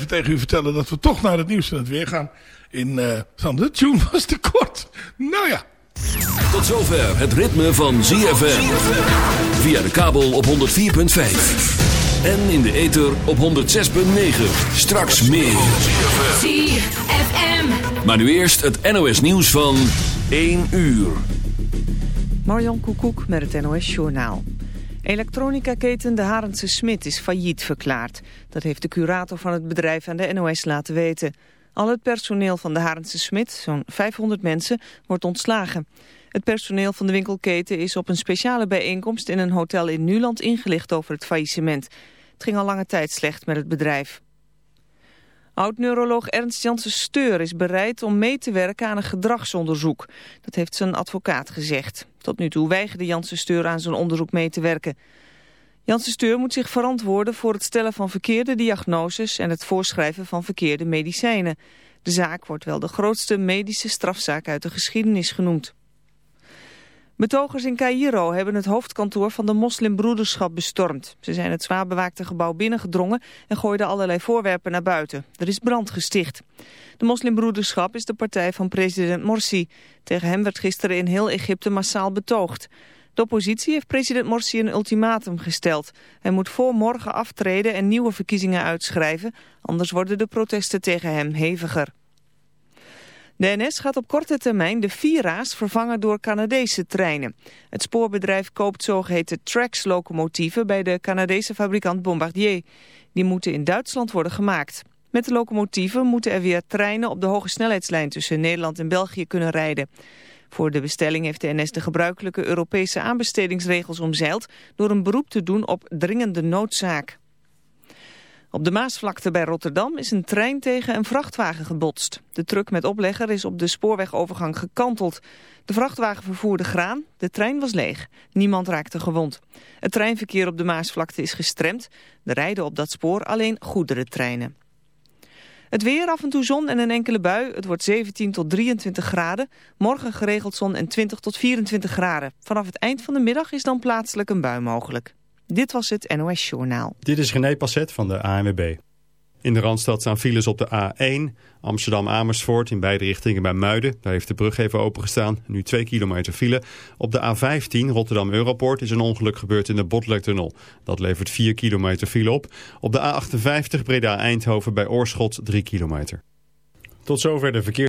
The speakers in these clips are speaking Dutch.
even tegen u vertellen dat we toch naar het nieuws en het weer gaan. In, uh, de tune was te kort. Nou ja. Tot zover het ritme van ZFM. Via de kabel op 104.5. En in de ether op 106.9. Straks meer. ZFM. Maar nu eerst het NOS nieuws van 1 uur. Marjan Koekoek met het NOS Journaal. Elektronica-keten De Harendse Smit is failliet verklaard. Dat heeft de curator van het bedrijf aan de NOS laten weten. Al het personeel van De Harendse Smit, zo'n 500 mensen, wordt ontslagen. Het personeel van de winkelketen is op een speciale bijeenkomst in een hotel in Nuland ingelicht over het faillissement. Het ging al lange tijd slecht met het bedrijf. Oud-neuroloog Ernst Janssen Steur is bereid om mee te werken aan een gedragsonderzoek. Dat heeft zijn advocaat gezegd. Tot nu toe weigerde Janssen Steur aan zijn onderzoek mee te werken. Janssen Steur moet zich verantwoorden voor het stellen van verkeerde diagnoses en het voorschrijven van verkeerde medicijnen. De zaak wordt wel de grootste medische strafzaak uit de geschiedenis genoemd. Betogers in Cairo hebben het hoofdkantoor van de moslimbroederschap bestormd. Ze zijn het zwaar bewaakte gebouw binnengedrongen en gooiden allerlei voorwerpen naar buiten. Er is brand gesticht. De moslimbroederschap is de partij van president Morsi. Tegen hem werd gisteren in heel Egypte massaal betoogd. De oppositie heeft president Morsi een ultimatum gesteld. Hij moet voor morgen aftreden en nieuwe verkiezingen uitschrijven, anders worden de protesten tegen hem heviger. De NS gaat op korte termijn de Vira's vervangen door Canadese treinen. Het spoorbedrijf koopt zogeheten Trax-locomotieven bij de Canadese fabrikant Bombardier. Die moeten in Duitsland worden gemaakt. Met de locomotieven moeten er weer treinen op de hoge snelheidslijn tussen Nederland en België kunnen rijden. Voor de bestelling heeft de NS de gebruikelijke Europese aanbestedingsregels omzeild door een beroep te doen op dringende noodzaak. Op de Maasvlakte bij Rotterdam is een trein tegen een vrachtwagen gebotst. De truck met oplegger is op de spoorwegovergang gekanteld. De vrachtwagen vervoerde graan, de trein was leeg. Niemand raakte gewond. Het treinverkeer op de Maasvlakte is gestremd. Er rijden op dat spoor alleen goederentreinen. Het weer, af en toe zon en een enkele bui. Het wordt 17 tot 23 graden. Morgen geregeld zon en 20 tot 24 graden. Vanaf het eind van de middag is dan plaatselijk een bui mogelijk. Dit was het NOS Journaal. Dit is René Passet van de ANWB. In de Randstad staan files op de A1, Amsterdam-Amersfoort in beide richtingen bij Muiden. Daar heeft de brug even opengestaan, nu 2 kilometer file. Op de A15, Rotterdam-Europoort, is een ongeluk gebeurd in de Botlektunnel. Dat levert 4 kilometer file op. Op de A58 Breda-Eindhoven bij Oorschot 3 kilometer. Tot zover de verkeer.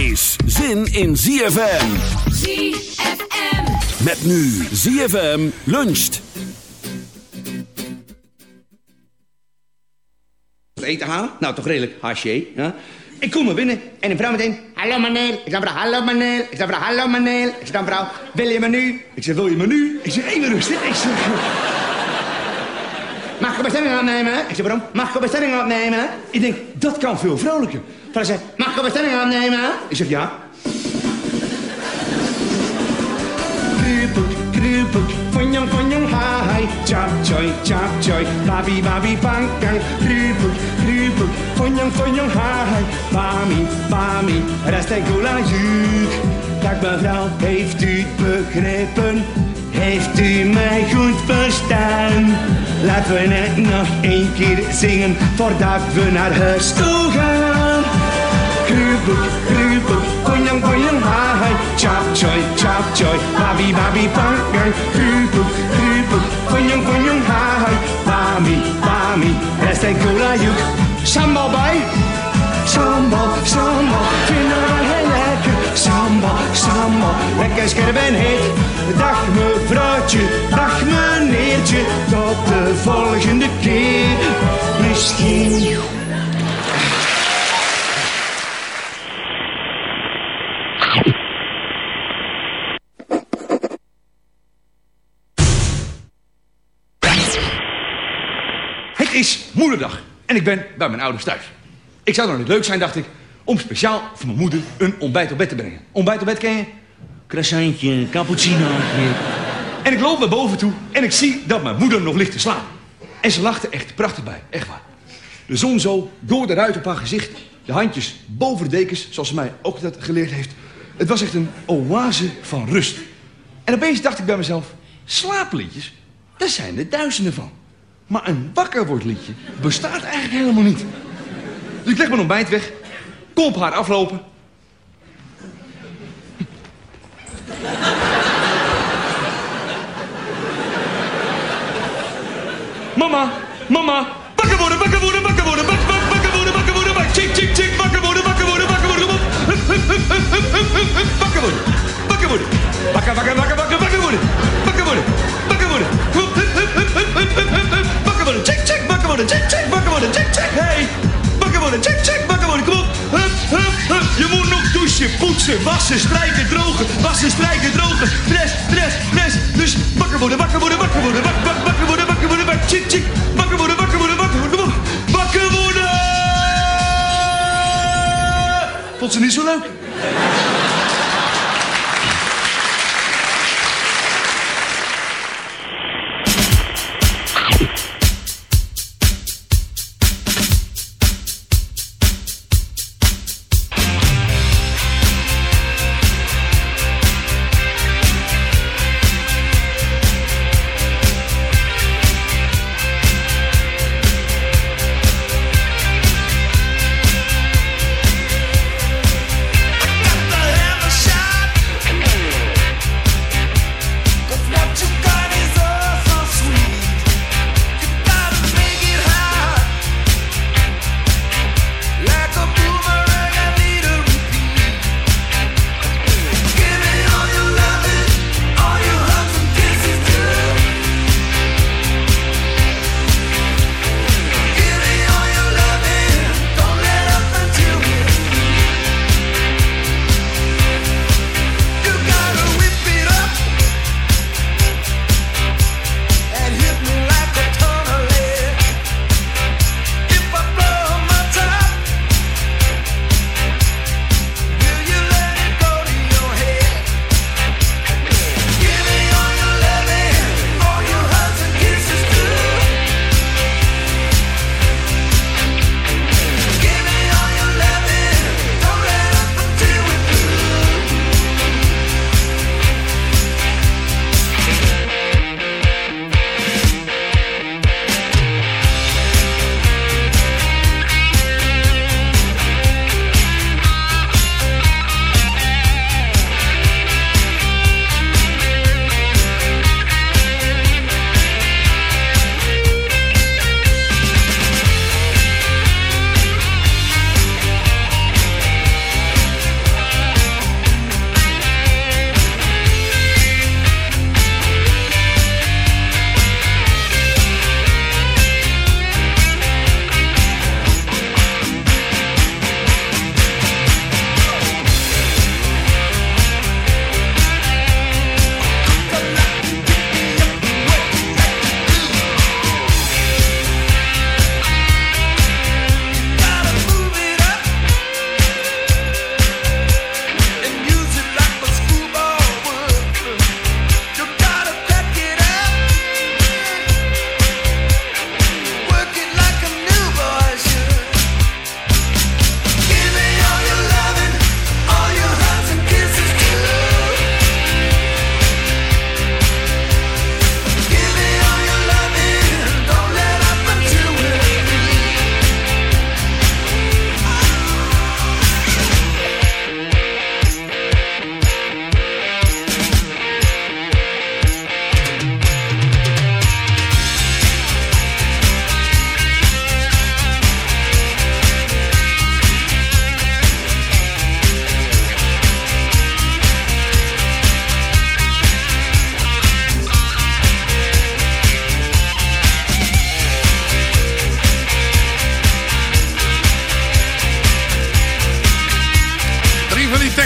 is zin in ZFM. ZFM. Met nu ZFM luncht. Eten halen? Nou, toch redelijk haché. Ja? Ik kom maar binnen en een vrouw meteen... Hallo meneer. Ik zeg vrouw, hallo meneer. Ik zeg vrouw, hallo meneer. Ik zeg dan vrouw, wil je menu? Ik zeg, wil je menu? Ik zeg, even rustig. Ik zeg... Mag ik een bestelling opnemen? Ik zeg, waarom? Mag ik een bestelling opnemen? Ik denk, dat kan veel vrolijker. Zegt, mag ik een bestelling opnemen? Ik zeg, ja. Kriebeltje, kriebeltje, Fonjong, fonjong, hai, chop, choy, chop, choy. Babi, babi, bang, gang. Krupuk, krupuk. Fonjong, fonjong, hai. Bami, bami. Rest en cola, juk. Dag mevrouw, heeft u het begrepen? Heeft u mij goed verstaan? Laten we het nog één keer zingen voordat we naar huis toe gaan. Krupuk, krupuk, konjang, konjang, hai, chop, choy, chop, choy, babi, babi, pangang. Krupuk, krupuk, konjang, konjang, hai, bami, bami, rest en cola, juk. Sambal bij, sambal, sambal, lekker. Sambal, sambal, lekker scherp en heet. Dag mevrouwtje, dag meneertje, tot de volgende keer. Misschien. Het is moederdag en ik ben bij mijn ouders thuis. Ik zou dan niet leuk zijn, dacht ik, om speciaal voor mijn moeder een ontbijt op bed te brengen. Ontbijt op bed ken je? Croissantje, cappuccino. En ik loop naar boven toe en ik zie dat mijn moeder nog ligt te slapen. En ze lachte echt prachtig bij, echt waar. De zon zo door de ruit op haar gezicht. De handjes boven de dekens, zoals ze mij ook dat geleerd heeft. Het was echt een oase van rust. En opeens dacht ik bij mezelf, slaapliedjes, daar zijn er duizenden van. Maar een wakker wordt liedje bestaat eigenlijk helemaal niet. Dus ik leg mijn ontbijt weg, Kom haar aflopen. mama, mama, wakker worden, wakker worden, wakker worden, wakker worden, wakker worden, wakker worden, wakker chick, chick, chick, wakker worden, wakker worden, wakker worden, wakker worden, wakker worden, wakker, worden, wakker, worden, wakker, worden, wakker, worden, wakker worden, wakker worden, wakker worden, wakker worden, chick, chick, wakker worden, chick, chick, wakker worden, chick, chick, hey, wakker worden, chick, poetsen, wassen, strijken, drogen, wassen, strijken, drogen, stress, stress, stress, dus wakker worden, wakker worden, wakker worden, wak, wak, wakker worden, wakker worden, wak, chik, chik, wakker worden, wakker worden, wakker worden, wakker worden! Vond ze niet zo leuk?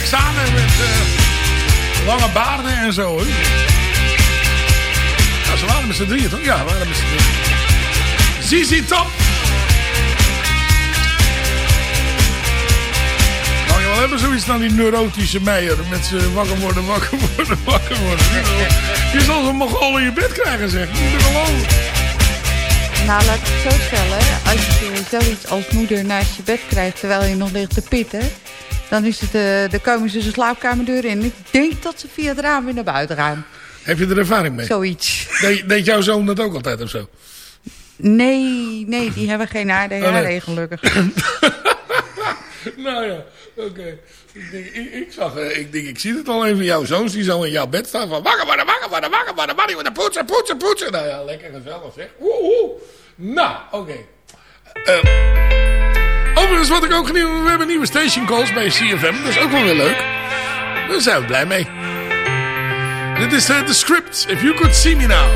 Texanen met eh, lange baarden en zo. Hè. Ze waren met z'n drieën, toch? Ja, ze waren met z'n drieën. ZZ Top. Nou, je wel hebben zoiets naar die neurotische meijer. Met z'n wakker worden, wakker worden, wakker worden. Je zal zo'n mogol in je bed krijgen, zeg. Niet te. Nou, laat ik het zo stellen. Als je zoiets als moeder naast je bed krijgt terwijl je nog ligt te pitten... dan is het, eh dan komen ze de slaapkamerdeur in. Ik denk dat ze via het raam weer naar buiten gaan. Heb je er ervaring mee? Zoiets. Deed, deed jouw zoon dat ook altijd of zo? Nee, nee, die hebben geen ADHD Oh, gelukkig. nou ja, oké. Ik, denk, ik, ik zag, eh, ik denk, ik zie het al even. Jouw zoons die zo in jouw bed staan van wakker worden, wakker worden, wakker worden, wakker worden, poetsen, poetsen, poetsen. Nou ja, lekker gezellig zeg. Woe, woe. Nou, oké. Eh, overigens, wat ik ook nieuw, we hebben nieuwe station calls bij CFM. Dat is ook wel weer leuk. Daar zijn we blij mee. Dit is eh, The Script, If You Could See Me Now.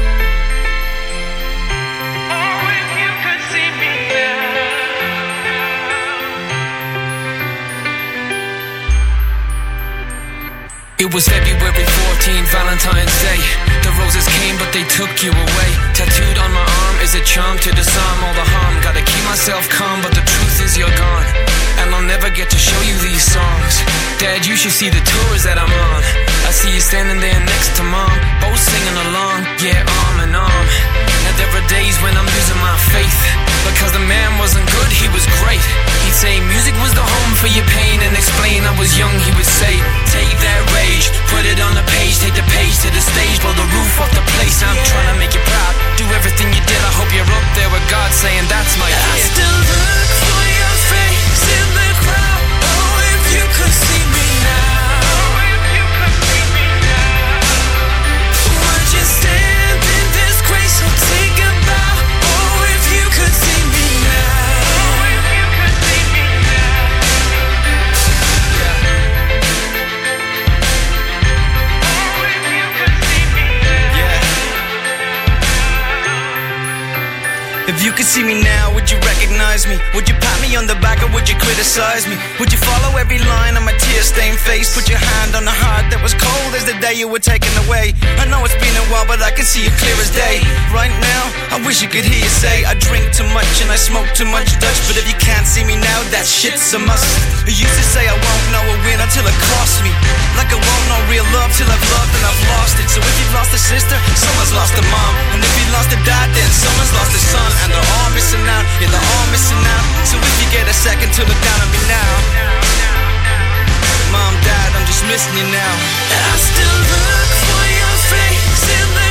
It was February 14, Valentine's Day. The roses came, but they took you away. Tattooed on my arm is a charm to disarm all the harm. Gotta keep myself calm, but the truth is you're gone. And I'll never get to show you these songs. Dad, you should see the tours that I'm on. I see you standing there next to mom, both singing along, yeah, arm in arm. Now there are days when I'm losing my faith. Because the man wasn't good, he was great. He'd say music was the home for your pain and explain I was young, recognize me? Would you or would you criticize me? Would you follow every line on my tear-stained face? Put your hand on the heart that was cold as the day you were taken away. I know it's been a while, but I can see you clear as day. Right now, I wish you could hear you say I drink too much and I smoke too much Dutch. But if you can't see me now, that shit's a must. You used to say I won't know a win until it costs me. Like I won't know real love till I've loved and I've lost it. So if you've lost a sister, someone's lost a mom. And if you lost a dad, then someone's lost a son. And they're all missing out, yeah, they're all missing out. So if you get a second to look down on me now. Mom, dad, I'm just missing you now. I still look for your face in the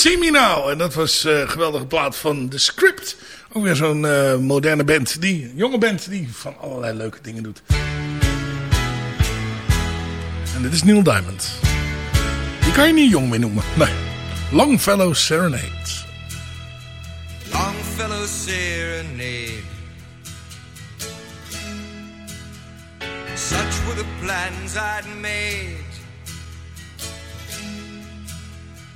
See Me Now. En dat was eh, geweldige plaat van The Script. Ook weer zo'n eh, moderne band. Die, jonge band die van allerlei leuke dingen doet. En dit is Neil Diamond. Die kan je niet jong meer noemen. Nee. Longfellow Serenade. Longfellow serenade. Such were the plans I'd made.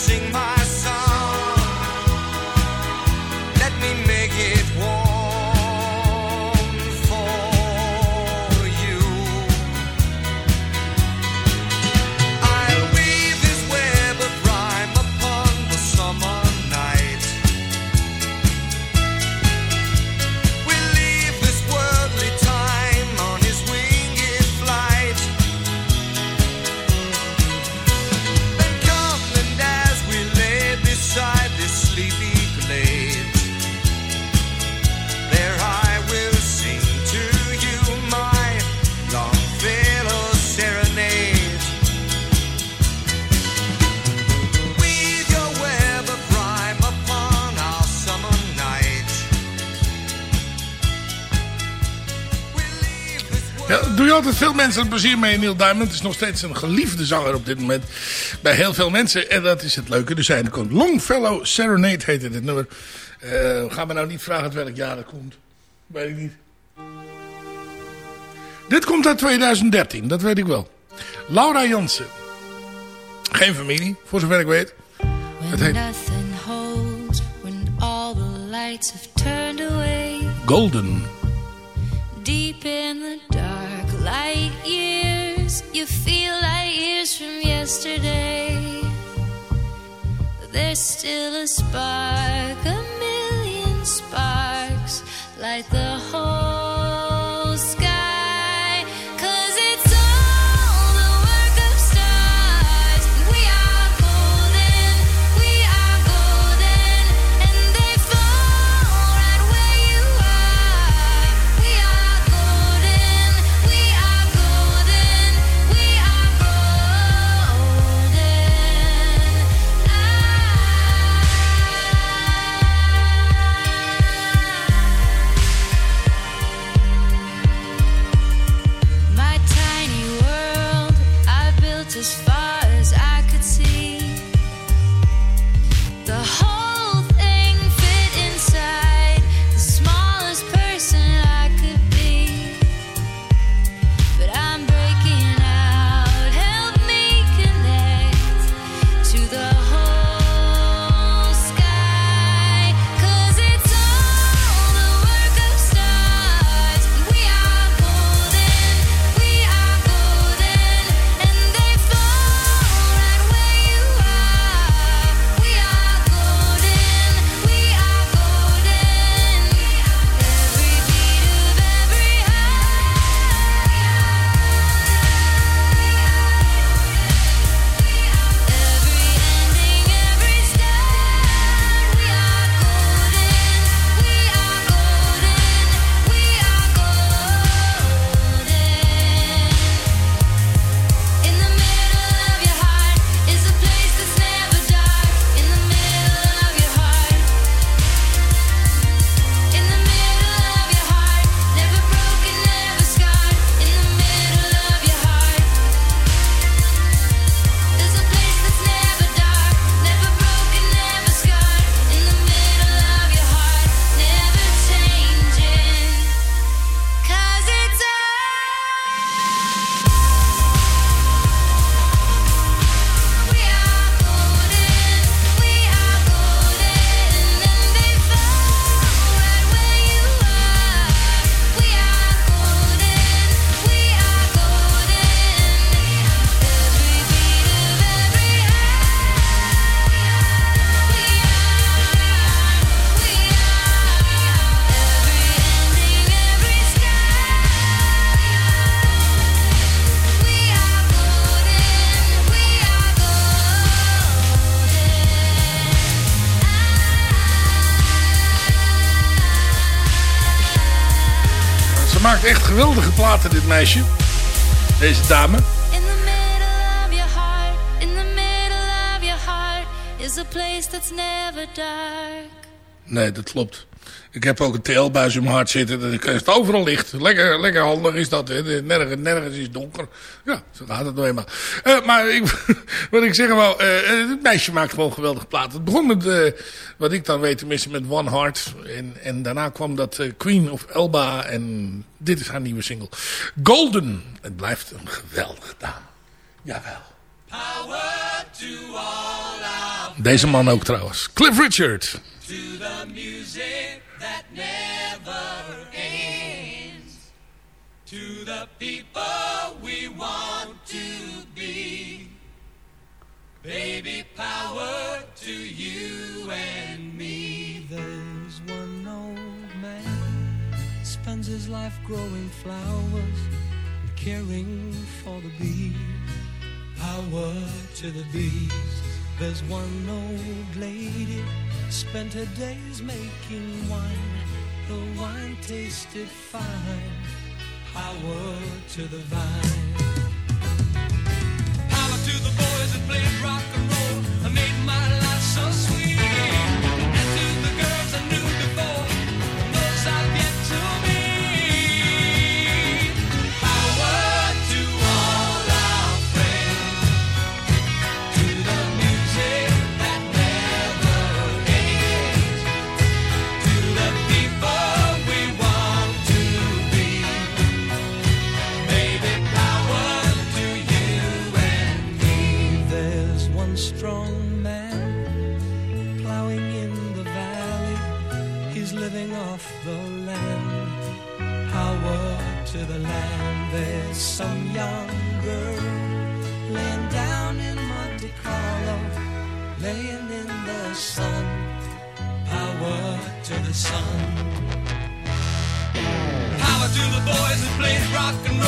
sing my het plezier mee. Neil Diamond is nog steeds een geliefde zanger op dit moment. Bij heel veel mensen. En dat is het leuke. Dus hij komt. Longfellow Serenade heette dit nummer. Eh ga me nou niet vragen uit welk jaar dat komt. Weet ik niet. Dit komt uit 2013. Dat weet ik wel. Laura Jansen. Geen familie, voor zover ik weet. Het heet. Golden. Deep in the dark, light you feel like years from yesterday. But there's still a spark, a million sparks, light the whole that's never dark. Nee, dat klopt. Ik heb ook een TL-buis in mijn hart zitten. Dat is overal licht. Lekker, lekker handig is dat. Hè. Nergens, nergens is donker. Ja, zo gaat het nou eenmaal. Eh, maar ik, wat ik zeggen wou. eh, het meisje maakt gewoon geweldig plaat. Het begon met, eh, wat ik dan weet tenminste, met One Heart. En, en daarna kwam dat eh, Queen of Elba. En dit is haar nieuwe single. Golden. Het blijft een geweldige dame. Jawel. Deze man ook trouwens. Cliff Richard. To the music never ends. To the people we want to be. Baby, power to you and me. There's one old man spends his life growing flowers, caring for the bees. Power to the bees. There's one old lady spent her days making wine. The wine tasted fine. Power to the vine. Sun. Power to the boys that played rock and roll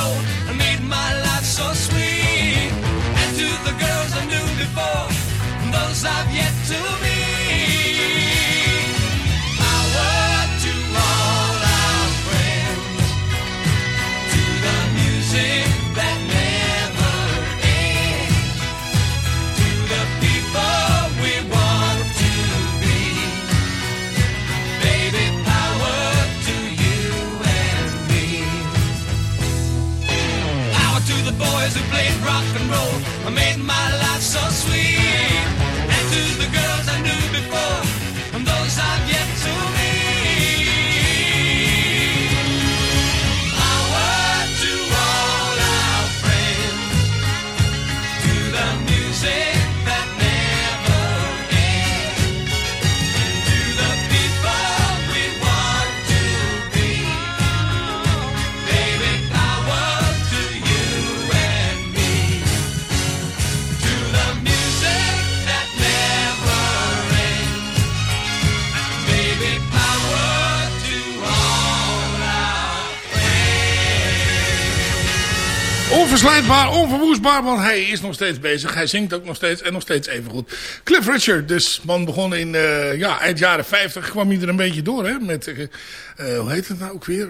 Onverslijtbaar, onverwoestbaar, want hij is nog steeds bezig. Hij zingt ook nog steeds en nog steeds even goed. Cliff Richard, dus man begon in eh, ja, eind jaren 50, kwam hij er een beetje door. Hè, met, eh, eh, hoe heet het nou ook weer?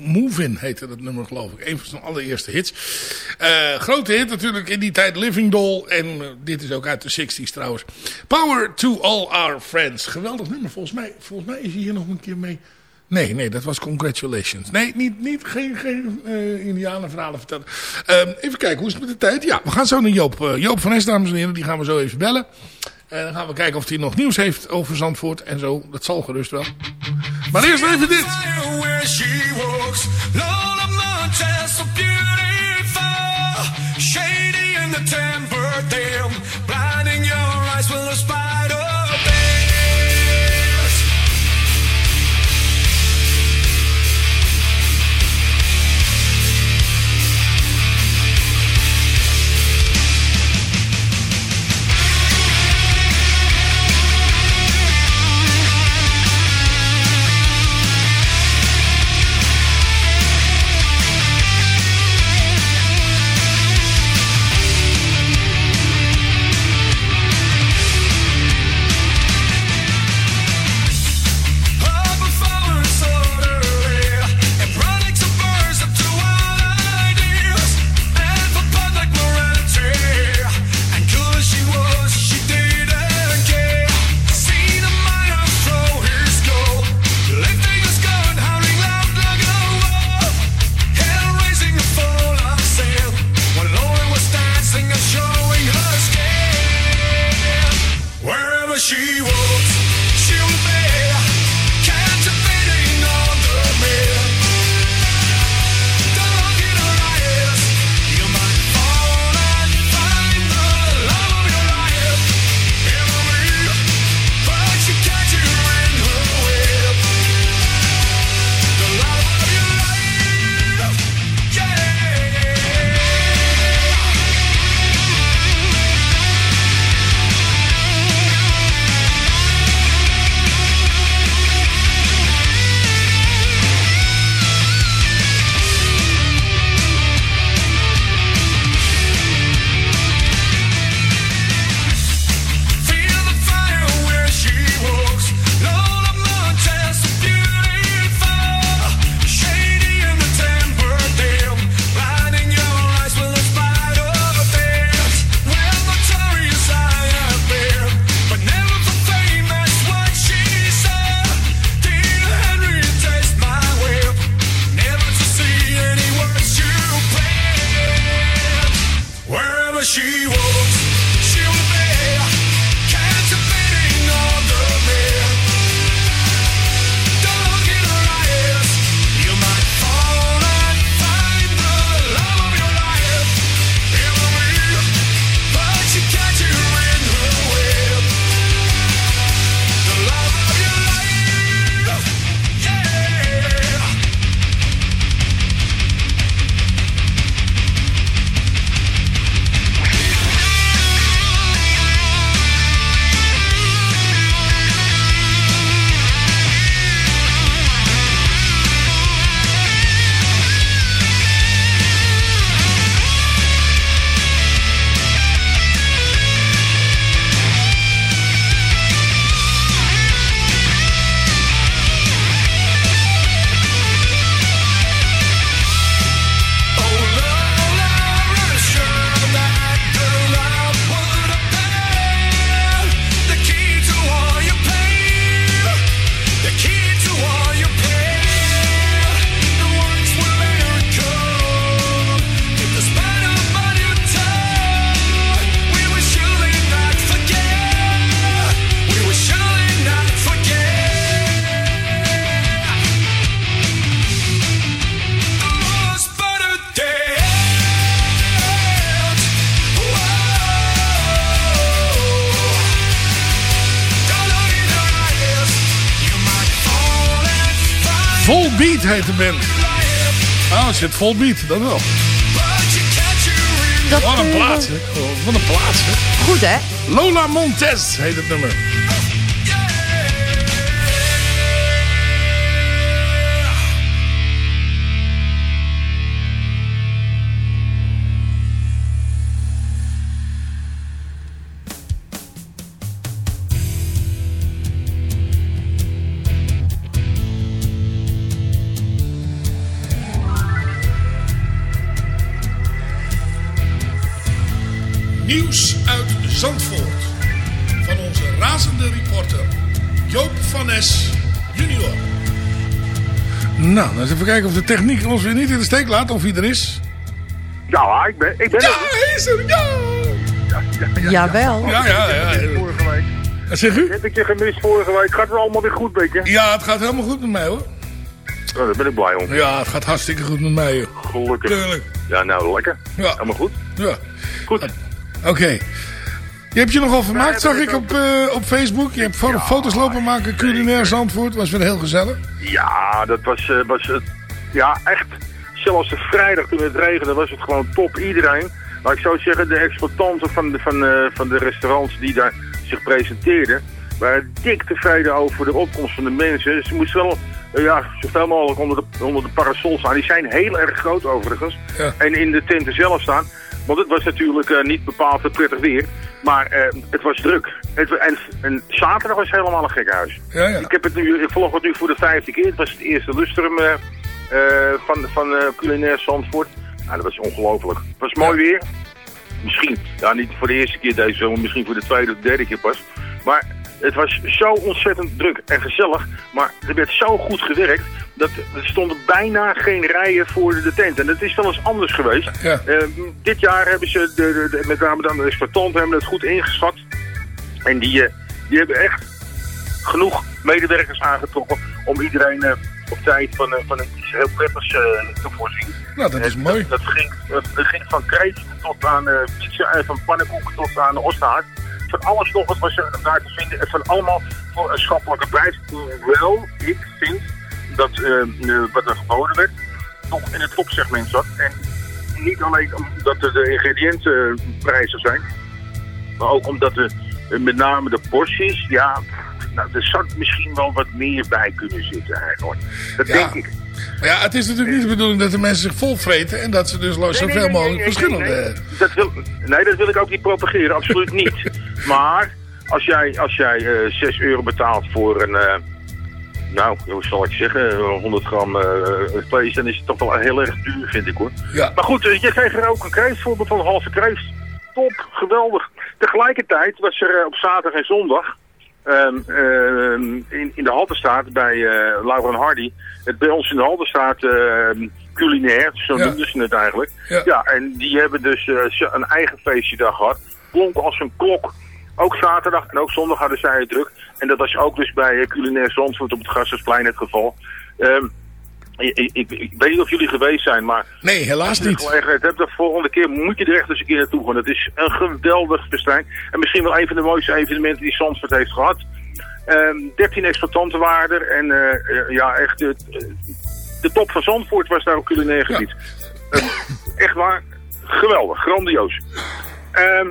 Move, In heette dat nummer geloof ik. Een van zijn allereerste hits. Grote hit natuurlijk in die tijd, Living Doll. En dit is ook uit de 60s trouwens. Power to all our friends. Geweldig nummer, volgens mij, volgens mij is hij hier nog een keer mee... Nee, nee, dat was Congratulations. Nee, niet, niet geen, geen uh, indianenverhalen vertellen. Uh, even kijken, hoe is het met de tijd? Ja, we gaan zo naar Joop, uh, Joop van Es, dames en heren. Die gaan we zo even bellen. En dan gaan we kijken of hij nog nieuws heeft over Zandvoort en zo. Dat zal gerust wel. Maar eerst even dit. Shady in the temper, them. Heet de band. Ah, er zit Volbeat, dat wel. Dat, Wat een eh, plaats, hè. Wat een plaats, hè. Goed, hè? Lola Montez heet het nummer. Nieuws uit Zandvoort. Van onze razende reporter Joop van Nes junior. Nou, dan eens even kijken of de techniek ons weer niet in de steek laat. Of hij er is. Ja, ik ben, ik ben Ja, er. hij is er. Ja! Jawel. Ja, ja, ja. Vorige week. Wat zeg u? Heb ik je gemist vorige week? Gaat het allemaal weer goed, beetje? Ja, het gaat helemaal goed met mij hoor. Nou, daar ben ik blij om. Ja, het gaat hartstikke goed met mij. joh. Gelukkig. Tuurlijk. Ja, nou, lekker. Ja. Helemaal goed. Ja. Goed. Oké. Je hebt je nogal vermaakt, zag ik op, eh, op Facebook. Je hebt fo- foto's lopen maken, culinair Zandvoort. Was weer heel gezellig. Ja, dat was, eh, was. Ja, echt. Zelfs de vrijdag toen het regende was het gewoon top. Iedereen. Maar ik zou zeggen, de exploitanten van de, van, eh, van de restaurants die daar zich presenteerden... waren dik tevreden over de opkomst van de mensen. Ze moesten wel ja, zoveel mogelijk onder de, onder de parasol staan. Die zijn heel erg groot overigens. Ja. En in de tenten zelf staan. Want het was natuurlijk eh, niet bepaald prettig weer. Maar eh, het was druk. Het, en, en zaterdag was helemaal een gekhuis. Ja, ja. Ik, heb het nu, ik volg het nu voor de vijfde keer. Het was het eerste lustrum eh, van, van culinair Zandvoort. Nou, dat was ongelooflijk. Het was mooi weer. Misschien, ja niet voor de eerste keer deze zomer, misschien voor de tweede of derde keer pas. Maar het was zo ontzettend druk en gezellig. Maar er werd zo goed gewerkt dat er stonden bijna geen rijen voor de tent. En dat is wel eens anders geweest. Ja. Eh, dit jaar hebben ze, de, de, de- met name dan de exploitanten, hebben het goed ingeschat. En die, eh, Die hebben echt genoeg medewerkers aangetrokken om iedereen eh, op tijd van, van een iets heel prettigs te voorzien. Nou, dat is mooi. Dat, ging, dat, ging van kreeft tot aan pizza en van pannenkoeken tot aan de ostaart. Van alles nog wat was er daar te vinden. En van allemaal voor een schappelijke prijs. Hoewel ik vind dat eh, eh, wat er geboden werd toch in het topsegment zat. En niet alleen omdat er de ingrediëntenprijzen zijn. Maar ook omdat de, eh, met name de porties, ja, nou, er zat misschien wel wat meer bij kunnen zitten eigenlijk. Dat Ja. denk ik. Maar ja, het is natuurlijk niet de bedoeling dat de mensen zich volvreten en dat ze dus Nee, zoveel nee, mogelijk nee, verschillende... nee. Dat wil, nee, dat wil ik ook niet propageren, absoluut niet. Maar als jij, als jij eh 6 euro betaalt voor een, eh, nou, hoe zal ik zeggen, 100 gram eh, vlees, dan is het toch wel heel erg duur, vind ik hoor. Ja. Maar goed, je kreeg er ook een kreeft voor, van een halve kreeft. Top, geweldig. Tegelijkertijd was er op zaterdag en zondag ehm, ehm, in, in de Halterstraat bij eh Laura Hardy. Het bij ons in de Halterstraat ehm, culinair, zo Ja. noemden ze het eigenlijk. Ja. Ja, en die hebben dus eh, ze- een eigen feestje daar gehad. Klonk als een klok. Ook zaterdag en ook zondag hadden zij het druk. En dat was ook dus bij eh, Culinair Zandvoort op het Gasthuisplein het geval. Ehm, ik, ik, weet niet of jullie geweest zijn, maar... Nee, helaas niet. gelegenheid hebt, de volgende keer moet je er echt eens een keer naartoe gaan. Het is een geweldig festijn. En misschien wel een van de mooiste evenementen die Zandvoort heeft gehad. Ehm 13 exploitanten waren er. En eh, eh, ja, echt... de top van Zandvoort was daar op culinair gebied. Ehm, echt waar, geweldig, grandioos. Ehm,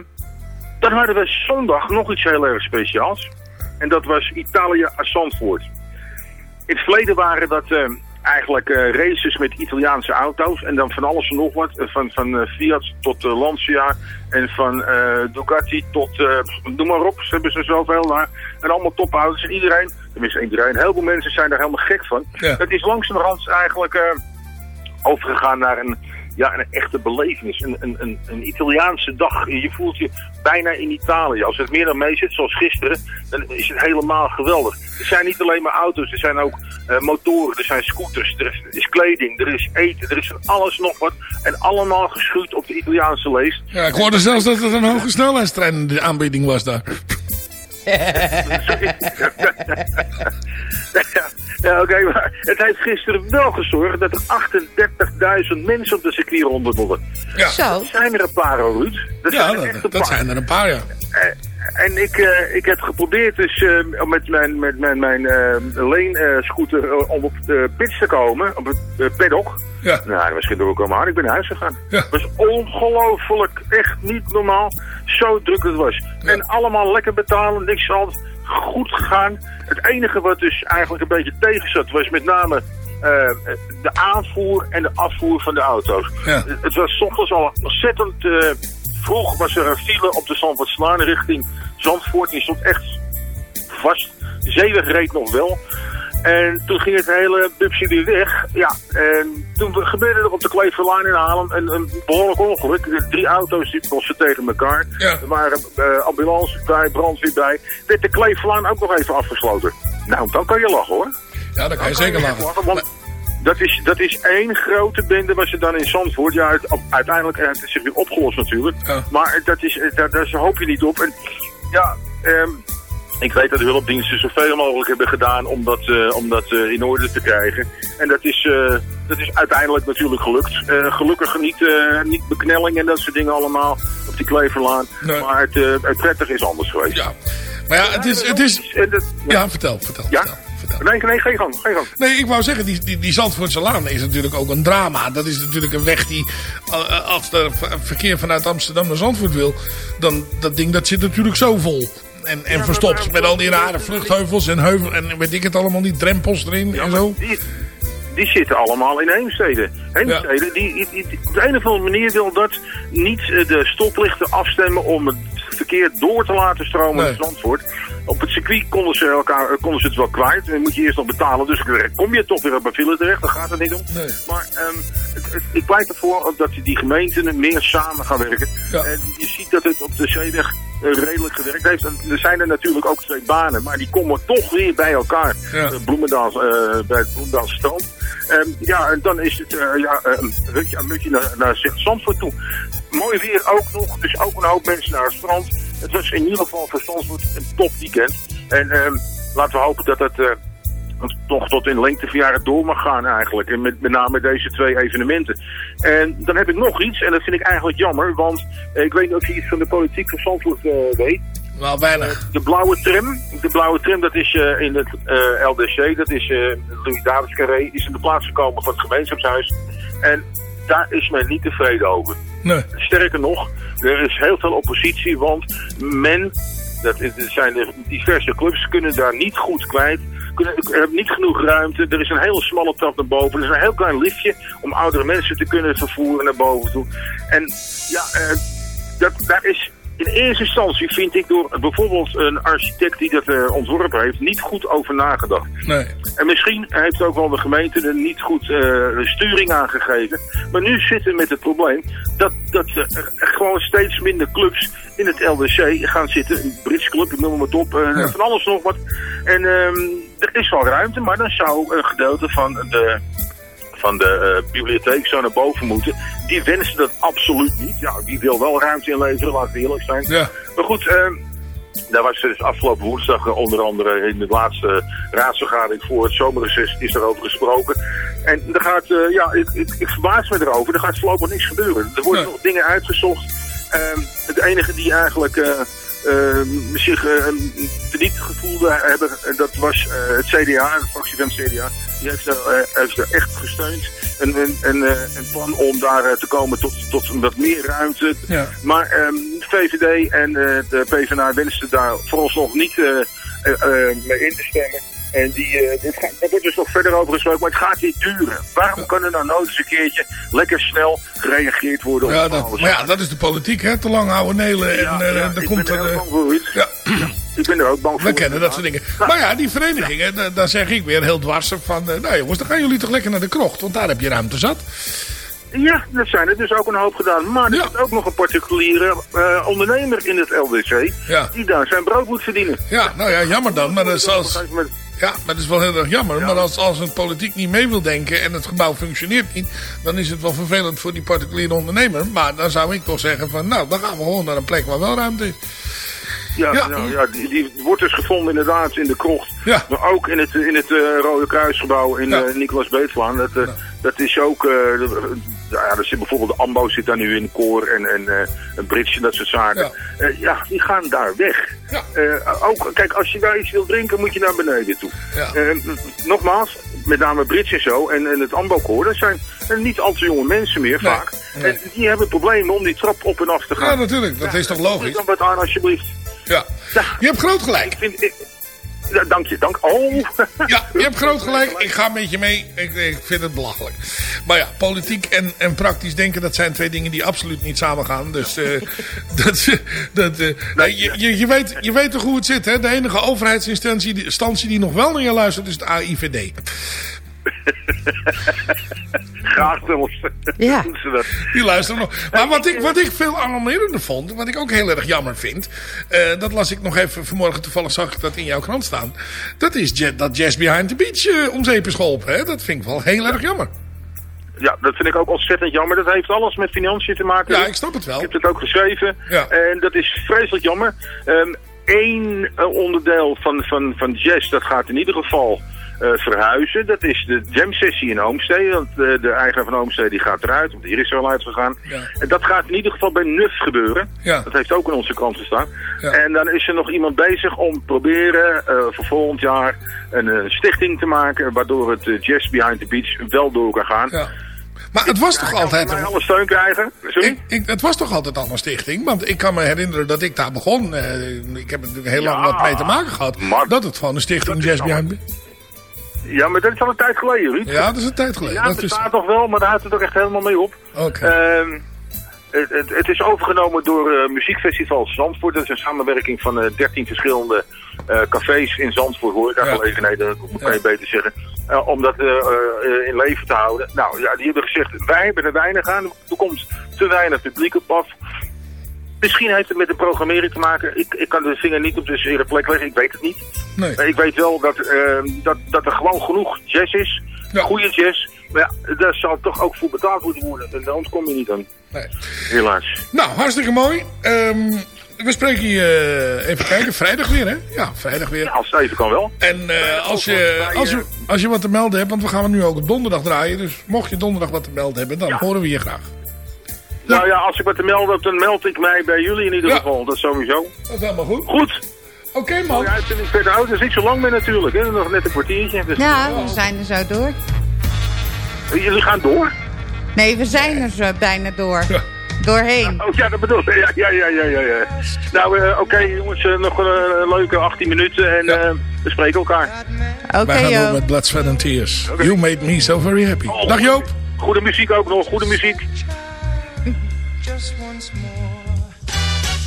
dan hadden we zondag nog iets heel erg speciaals. En dat was Italië à Zandvoort. In het verleden waren dat eigenlijk eh, races met Italiaanse auto's. En dan van alles en nog wat. Van, van eh, Fiat tot eh, Lancia. En van Ducati tot, noem maar op. Ze hebben ze zoveel daar. En allemaal topauto's. En iedereen, tenminste iedereen, heel veel mensen zijn daar helemaal gek van. Ja. Het is langzamerhand eigenlijk overgegaan naar een, ja, een echte belevenis. Een, een, een, een Italiaanse dag. Je voelt je bijna in Italië. Als het meer dan mee zit, zoals gisteren, dan is het helemaal geweldig. Er zijn niet alleen maar auto's, er zijn ook eh, motoren, er zijn scooters, er is, is kleding, er is eten, er is alles nog wat. En allemaal geschuurd op de Italiaanse leest. Ja, ik hoorde zelfs dat het een hoge snelheidstrein in de aanbieding was daar. ja, oké, maar het heeft gisteren wel gezorgd dat er 38.000 mensen op de circuit rondwandelden. Ja. Zo. Dat zijn er een paar, Ruud. Dat Ja, zijn er echt dat, een dat paar. zijn er een paar, ja. En ik, eh, ik heb geprobeerd dus eh, met mijn, met mijn, mijn eh, leen-scooter om op de pits te komen, op het paddock. Ja. Nou, was geen doorkomen aan. Ik ben naar huis gegaan. Ja. Het was ongelooflijk, echt niet normaal. Zo druk het was. En allemaal lekker betalen, niks altijd goed gegaan. Het enige wat dus eigenlijk een beetje tegen zat, was met name de aanvoer en de afvoer van de auto's. Ja. Het was soms al ontzettend vroeg, was er een file op de Zandvoortslaan richting Zandvoort. Die stond echt vast. De zeeweg reed nog wel. En toen ging het hele bubsje weer weg. Ja, en toen gebeurde er op de Kleverlaan in Haarlem een, een behoorlijk ongeluk. De drie auto's die tegen elkaar. Ja. Er waren eh ambulances bij, brandweer bij. Werd de Kleverlaan ook nog even afgesloten. Nou, dan kan je lachen hoor. Ja, dat kan je zeker lachen. Want dat is, dat is één grote bende was er dan in Zandvoort. Ja, uiteindelijk heeft het zich weer opgelost natuurlijk. Ja. Maar dat is, daar, daar hoop je niet op. En ja, ehm, ik weet dat de hulpdiensten zoveel mogelijk hebben gedaan om dat, eh, om dat eh, in orde te krijgen. En dat is, eh, dat is uiteindelijk natuurlijk gelukt. Eh, gelukkig niet, eh, niet beknelling en dat soort dingen allemaal op die Kleverlaan. Nee. Maar het, eh het prettig is anders geweest. Ja. Maar ja, het is... Het is ja, vertel, vertel. Ja? vertel, vertel. Nee, nee, geen gang, geen gang. Nee, ik wou zeggen, die, die, die Zandvoortse Laan is natuurlijk ook een drama. Dat is natuurlijk een weg die, eh, als er verkeer vanuit Amsterdam naar Zandvoort wil, dan dat ding dat zit natuurlijk zo vol. En, en verstopt met al die rare vluchtheuvels en heuvel en weet ik het allemaal niet, drempels erin en zo. Die, die zitten allemaal in Heemstede. Heemstede, die, die, die- op de een of andere manier wil dat niet eh, de stoplichten afstemmen om het verkeer door te laten stromen Nee. in Zandvoort. Op het circuit konden ze, elkaar, eh, konden ze het wel kwijt. Dan moet je eerst nog betalen. Dus dan kom je toch weer op een file terecht. Daar gaat het niet om. Nee. Maar ehm, het, het- ik pleit ervoor dat die gemeenten meer samen gaan werken. Ja. En je ziet dat het op de zeeweg eh, redelijk gewerkt heeft. En er zijn er natuurlijk ook twee banen. Maar die komen toch weer bij elkaar. Ja. Eh, Bloemendaal, eh, bij het Bloemendaalse strand. Ehm, ja, en dan is het eh, ja, eh, een rutje aan mutje naar, naar Zandvoort toe. Mooi weer ook nog. Dus ook een hoop mensen naar het strand. Het was in ieder geval voor Zandvoort een top weekend. En ehm, laten we hopen dat het eh, toch tot in lengteverjaren door mag gaan eigenlijk. En met, met name deze twee evenementen. En dan heb ik nog iets, en dat vind ik eigenlijk jammer. Want eh, ik weet niet of je iets van de politiek van Zandvoort eh, weet. Wel weinig. De blauwe tram, de blauwe tram dat is eh, in het eh, LDC, dat is eh Louis Davids Carré, is in de plaats gekomen van het gemeenschapshuis. En daar is men niet tevreden over. Nee. Sterker nog, er is heel veel oppositie, want men, dat er zijn er diverse clubs, kunnen daar niet goed kwijt. Kunnen, hebben niet genoeg ruimte. Er is een hele smalle trap naar boven. Er is een heel klein liftje om oudere mensen te kunnen vervoeren naar boven toe. En ja, eh, dat, daar is in eerste instantie, vind ik, door bijvoorbeeld een architect die dat eh, ontworpen heeft, niet goed over nagedacht. Nee. En misschien heeft ook wel de gemeente er niet goed eh, sturing aan gegeven. Maar nu zitten we met het probleem dat, dat er gewoon steeds minder clubs in het LDC gaan zitten. Een Brits club, ik noem maar wat op, eh, van alles nog wat. En ehm, er is wel ruimte, maar dan zou een gedeelte van de van de eh, bibliotheek zo naar boven moeten. Die wensen dat absoluut niet. Ja, die wil wel ruimte inleveren, laten we eerlijk zijn. Ja. Maar goed, ehm, daar was dus afgelopen woensdag eh, onder andere in de laatste raadsvergadering voor het zomerreces is daarover gesproken. En er gaat, eh, ja, ik, ik, ik verbaas me erover, er gaat voorlopig niks gebeuren. Er worden nog dingen uitgezocht. Ehm, het enige die eigenlijk eh, ehm, zich uh, teniet gevoelde hebben, eh, dat was eh, het CDA, de fractie van het CDA. Die heeft er, eh, heeft er echt gesteund. Een, een, een, eh, een plan om daar eh, te komen tot, tot wat meer ruimte. Ja. Maar ehm, VVD en de PvdA wensen daar vooralsnog niet mee in te stemmen. En die, eh, dit gaat, daar wordt dus nog verder over gesproken, maar het gaat niet duren. Waarom kan er nou nooit eens een keertje lekker snel gereageerd worden op Ja, dat, maar ja, dat is de politiek, hè? Te lang houden nelen en Ja, eh, ja, komt ben er er... heel eh, ja. Ik ben er ook bang voor. We kennen dat soort dingen. Maar ja, die verenigingen, da- daar zeg ik weer heel dwarsig van... nou jongens, dan gaan jullie toch lekker naar de krocht, want daar heb je ruimte zat. Ja, dat zijn er dus ook een hoop gedaan. Maar er zit ook nog een particuliere ondernemer in het LDC... Ja. die daar zijn brood moet verdienen. Ja, nou ja, jammer dan. Maar dat is, als, ja, maar dat is wel heel erg jammer. Maar als, als een politiek niet mee wil denken en het gebouw functioneert niet... dan is het wel vervelend voor die particuliere ondernemer. Maar dan zou ik toch zeggen van... nou, dan gaan we gewoon naar een plek waar wel ruimte is. Ja, Ja. ja. ja, die, die wordt dus gevonden inderdaad in de krocht. Ja. Maar ook in het, in het eh, Rode Kruisgebouw in Ja. eh, Nicolas Beetslaan. Dat, eh, dat is ook... eh, ja, er zit bijvoorbeeld de AMBO zit daar nu in koor en, en eh, een bridge en dat soort zaken. Ja. Ja, ja die gaan daar weg. Ja. Eh, ook, kijk, als je daar iets wil drinken, moet je naar beneden toe. Ja. Eh, nogmaals, met name Brits en zo en, en het AMBO-koor, dat zijn eh, niet al te jonge mensen meer Nee, vaak. nee. En die hebben problemen om die trap op en af te gaan. Ja, natuurlijk. Dat is toch logisch? Doe dan wat aan alsjeblieft. Ja. Je hebt groot gelijk. Ik vind, ik, ja, dank je, dank. Oh. Ja, je hebt groot gelijk. Ik ga met je mee. Ik, ik vind het belachelijk. Maar ja, politiek en, en praktisch denken, dat zijn twee dingen die absoluut niet samengaan. Dus eh, dat, dat, eh, nee, je, je, je, weet, je weet toch hoe het zit, hè? De enige overheidsinstantie die, instantie die nog wel naar je luistert is het AIVD. Graag zelfs. Ja. Doen ze dat. Die luisteren nog. Maar wat ik, wat ik veel alarmerender vond, wat ik ook heel erg jammer vind, eh, dat las ik nog even vanmorgen, toevallig zag ik dat in jouw krant staan. Dat is dat Jazz Behind the Beach eh, om zeep is geholpen. Hè? Dat vind ik wel heel erg jammer. Ja, dat vind ik ook ontzettend jammer. Dat heeft alles met financiën te maken. Ja, ik snap het wel. Ik heb het ook geschreven. Ja. En dat is vreselijk jammer. Eén onderdeel van, van, van jazz, dat gaat in ieder geval eh, verhuizen. Dat is de jam sessie in Oomstee. Want eh, de eigenaar van Oomstee die gaat eruit. Want hier is er al uitgegaan. Ja. En dat gaat in ieder geval bij NUF gebeuren. Ja. Dat heeft ook in onze krant gestaan. Ja. En dan is er nog iemand bezig om proberen eh, voor volgend jaar een stichting te maken. Waardoor het Jazz Behind the Beach wel door kan gaan. Ja. Maar het was toch altijd... Kan alle steun krijgen? Sorry? Het was toch altijd al een stichting? Want ik kan me herinneren dat ik daar begon. ik heb er natuurlijk heel lang wat mee te maken gehad. maar- dat het gewoon een stichting Jazz Behind... Ja, maar dat is al een tijd geleden, Ruud. Ja, dat is een tijd geleden. Ja, dat is... bestaat nog wel, maar daar houdt het ook echt helemaal mee op. Oké. Ehm, het, het, het is overgenomen door eh, Muziekfestival Zandvoort. Dat is een samenwerking van eh 13 verschillende eh, cafés in Zandvoort, horecagelegenheden, moet kan je beter zeggen. Eh, om dat eh, eh, in leven te houden. Nou ja, die hebben gezegd, wij hebben er weinig aan. Er komt te weinig publiek op af. Misschien heeft het met de programmering te maken. Ik, ik kan de vinger niet op de zere plek leggen, ik weet het niet. Nee. Maar ik weet wel dat, eh, dat, dat er gewoon genoeg jazz is. Ja. Goede jazz. Maar ja, daar zal toch ook voor betaald moeten worden. En anders kom je niet aan. Nee. Helaas. Nou, hartstikke mooi. Ehm, we spreken je, eh, even kijken, vrijdag weer, hè? Ja, vrijdag weer. Ja, als het even kan wel. En eh, als, je, als, je, als je wat te melden hebt, want we gaan nu ook op donderdag draaien. Dus mocht je donderdag wat te melden hebben, dan horen we je graag. Nou ja, als ik wat te melden heb, dan meld ik mij bij jullie in ieder geval. Dat sowieso. Dat is helemaal goed. Goed. Oké man. Mooie uitzending verder. Oh, dat is niet zo lang meer natuurlijk. Hè? Nog net een kwartiertje. Dus... Ja, we zijn er zo door. Jullie gaan door? Nee, we zijn er zo bijna door. Doorheen. Oh ja, dat bedoel ik. Ja, ja, ja, ja, ja. ja. Nou, eh, oké jongens, eh, nog een eh, leuke 18 minuten en eh, we spreken elkaar. Oké Wij gaan door met Blood, Sweat and Tears. You made me so very happy. Dag Joop. Goede muziek ook nog, goede muziek. Just once more.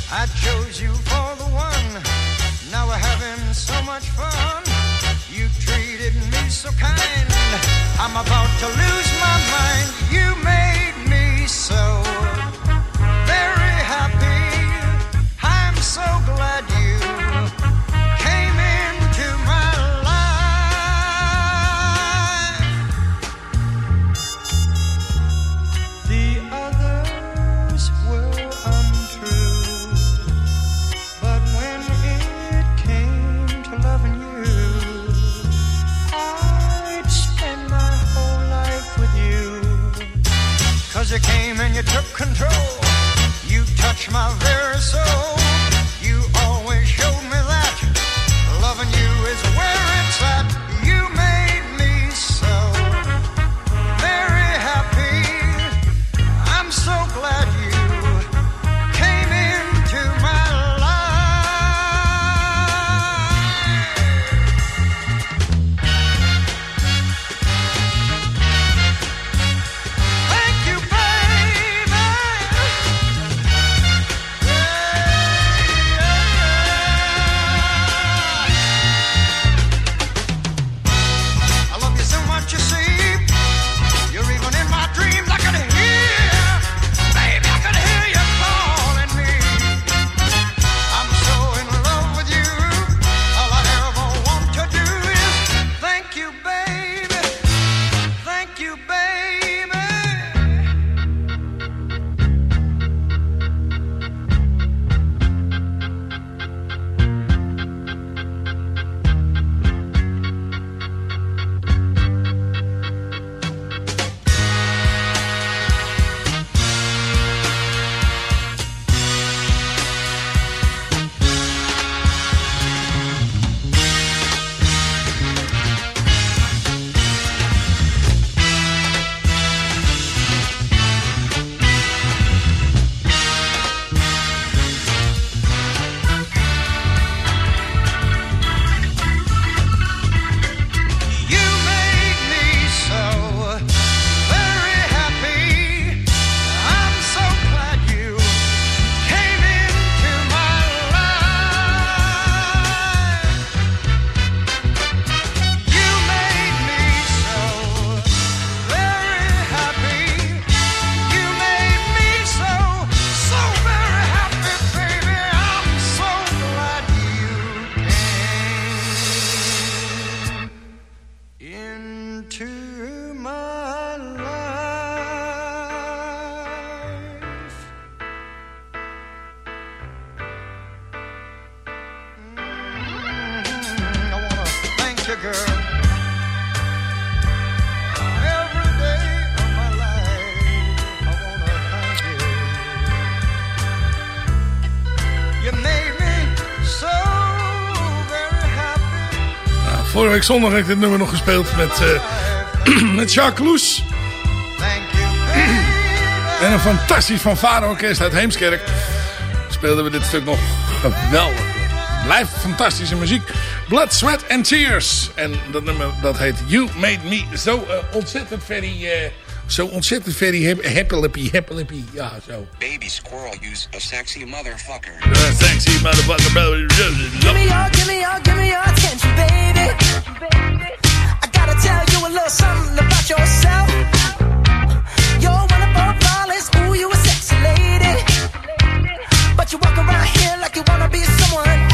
I chose you for the one. Now we're having so much fun. You treated me so kind. I'm about to lose my mind. You made me so very happy. I'm so glad you came and you took control. You touched my very soul. Week zondag heb ik dit nummer nog gespeeld met, eh met Jacques Loes. En een fantastisch fanfareorkest uit Heemskerk. Speelden we dit stuk nog geweldig. Blijft fantastische muziek. Blood, Sweat and Tears. En dat nummer dat heet You Made Me. Zo eh, ontzettend very... eh, zo ontzettend very hap- happy, happy, happy. Ja, zo. Baby squirrel use a sexy motherfucker. Uh, sexy motherfucker. Give me your, give me your, give me your attention, baby. I gotta tell you a little something about yourself. You're one of our flawless, ooh, you a sexy lady. But you walk around here like you wanna be someone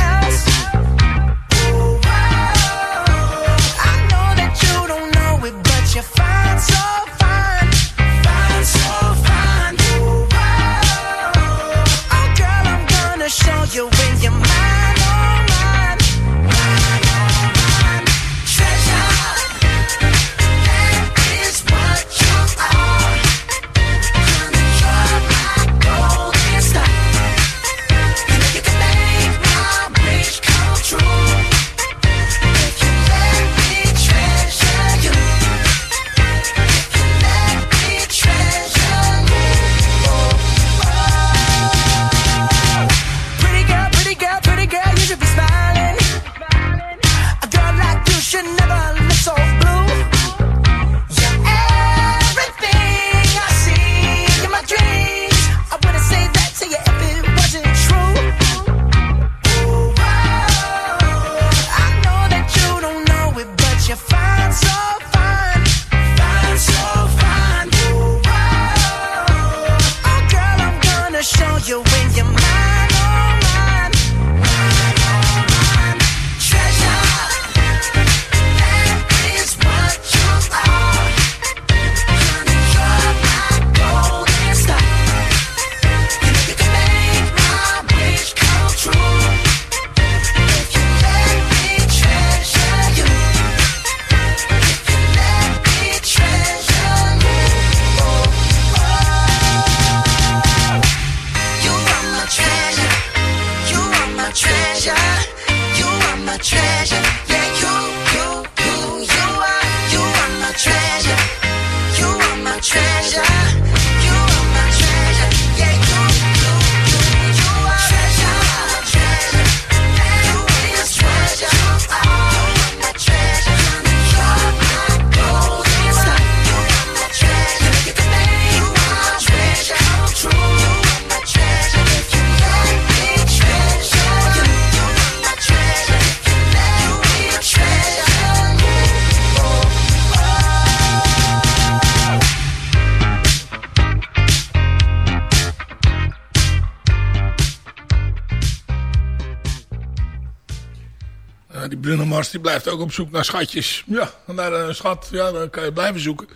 Bruno Mars die blijft ook op zoek naar schatjes. Ja, naar een schat, ja, dan kan je blijven zoeken.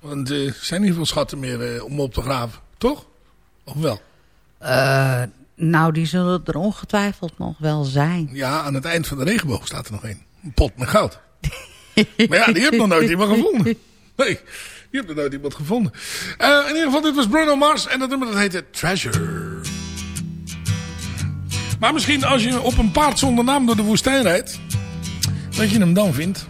Want eh, er zijn niet veel schatten meer eh, om op te graven, toch? Of wel? Eh, nou, die zullen er ongetwijfeld nog wel zijn. Ja, aan het eind van de regenboog staat er nog één. Een. pot met goud. maar ja, die heeft nog nooit iemand gevonden. Nee, die heb nog nooit iemand gevonden. in ieder geval, dit was Bruno Mars en dat nummer dat heette Treasure. Maar misschien als je op een paard zonder naam door de woestijn rijdt, dat je hem dan vindt.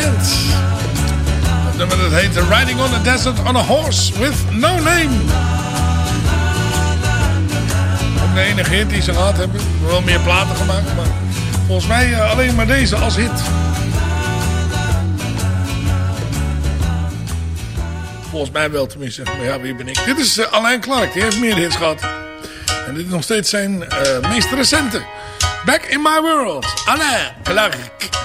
Het nummer dat heet Riding on the Desert on a Horse with No Name. Ook de enige hit die ze gehad hebben. Wel meer platen gemaakt, maar volgens mij eh, alleen maar deze als hit. Volgens mij wel tenminste. Maar ja, wie ben ik? Dit is eh, Alain Clark, die heeft meer hits gehad. En dit is nog steeds zijn uh, meest recente. Back in my world. Alain Clark.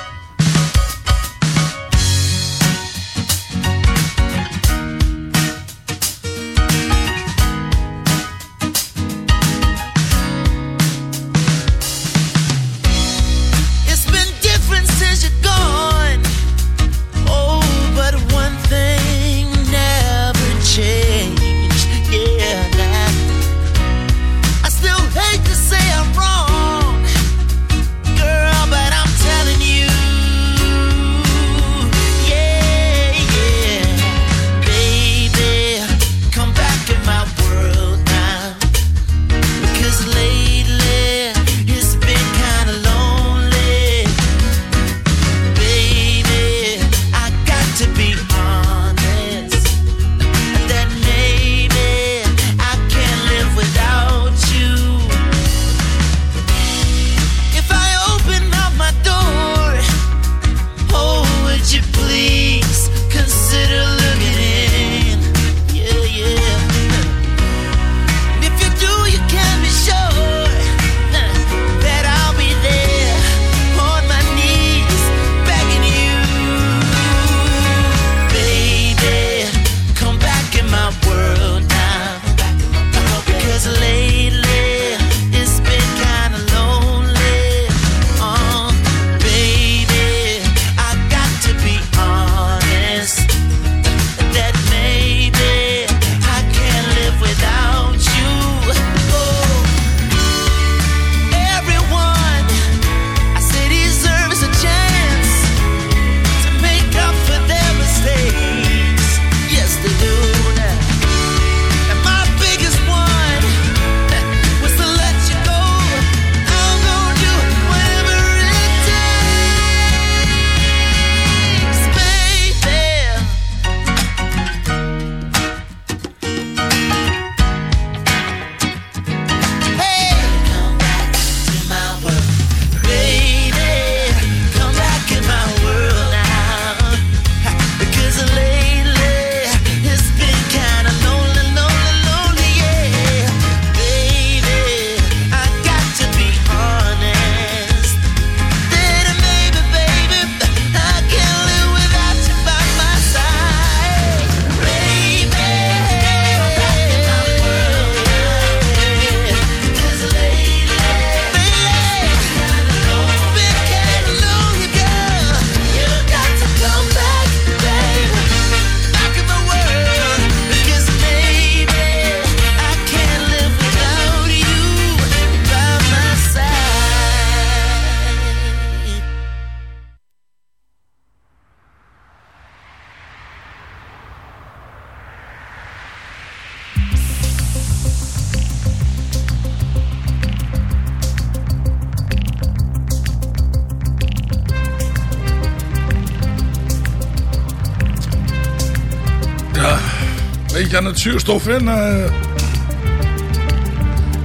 Het zuurstof, hè? na-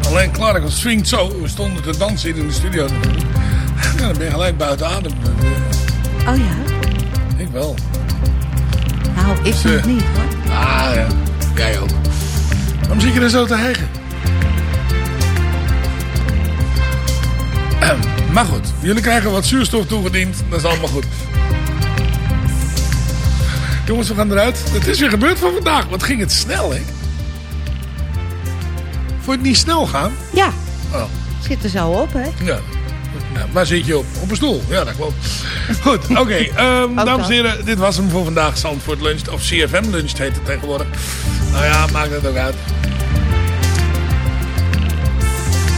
Alleen Clark, het swingt zo. We stonden te dansen hier in de studio. Ja, dan ben je gelijk buiten adem. Oh ja? Ik wel. Nou, ik Dus, eh, niet hoor. Ah, ja. Jij ook. Waarom zit je er zo te hijgen? Ehm, Maar goed, jullie krijgen wat zuurstof toegediend. Dat is allemaal goed. Jongens, we gaan eruit. Het is weer gebeurd van vandaag. Wat ging het snel, hè? Vond je het niet snel gaan? Ja. Oh. Zit er zo op, hè? Ja. Ja, waar zit je op? Op een stoel. Ja, dat klopt. Goed, oké. ehm, dames en heren, dit was hem voor vandaag. Zandvoort Lunch. Of CFM Lunch heet het tegenwoordig. Nou ja, maakt het ook uit.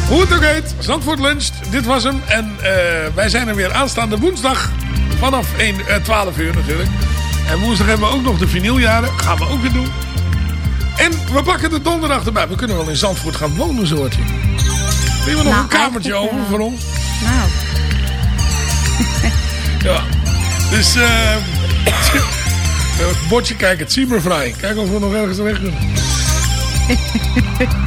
Hoe het ook heet, Zandvoort Lunch. Dit was hem. En eh, wij zijn er weer aanstaande woensdag. Vanaf 1, eh, 12 uur natuurlijk. En woensdag hebben we ook nog de vinyljaren. Gaan we ook weer doen. En we pakken de donderdag erbij. We kunnen wel in Zandvoort gaan wonen, soortje. We nog Nou, een kamertje over voor ons? Nou, Ja. Dus, eh... eh, bordje kijken, het Siebervrij. Kijken of we nog ergens weg kunnen.